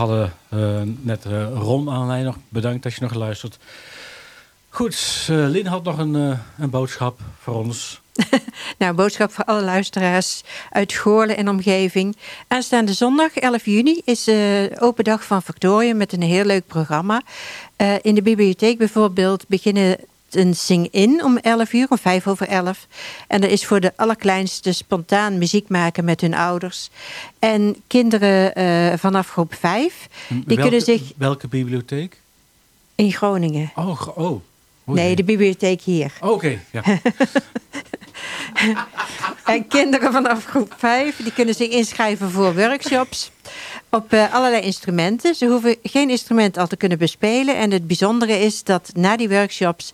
hadden uh, net uh, Ron aan nog. Bedankt dat je nog luistert. Goed, uh, Lin had nog een, een boodschap voor ons. nou, boodschap voor alle luisteraars uit Goorlen en omgeving. Aanstaande zondag, 11 juni, is open dag van Factorium met een heel leuk programma. in de bibliotheek bijvoorbeeld beginnen een sing-in om 11 uur, om 5 over 11. En dat is voor de allerkleinste spontaan muziek maken met hun ouders. En kinderen uh, vanaf groep 5, die welke, kunnen zich... Welke bibliotheek? In Groningen. Oh, oh. Nee, de bibliotheek hier. Oké, okay, ja. en kinderen vanaf groep 5 die kunnen zich inschrijven voor workshops op uh, allerlei instrumenten. Ze hoeven geen instrument al te kunnen bespelen. En het bijzondere is dat na die workshops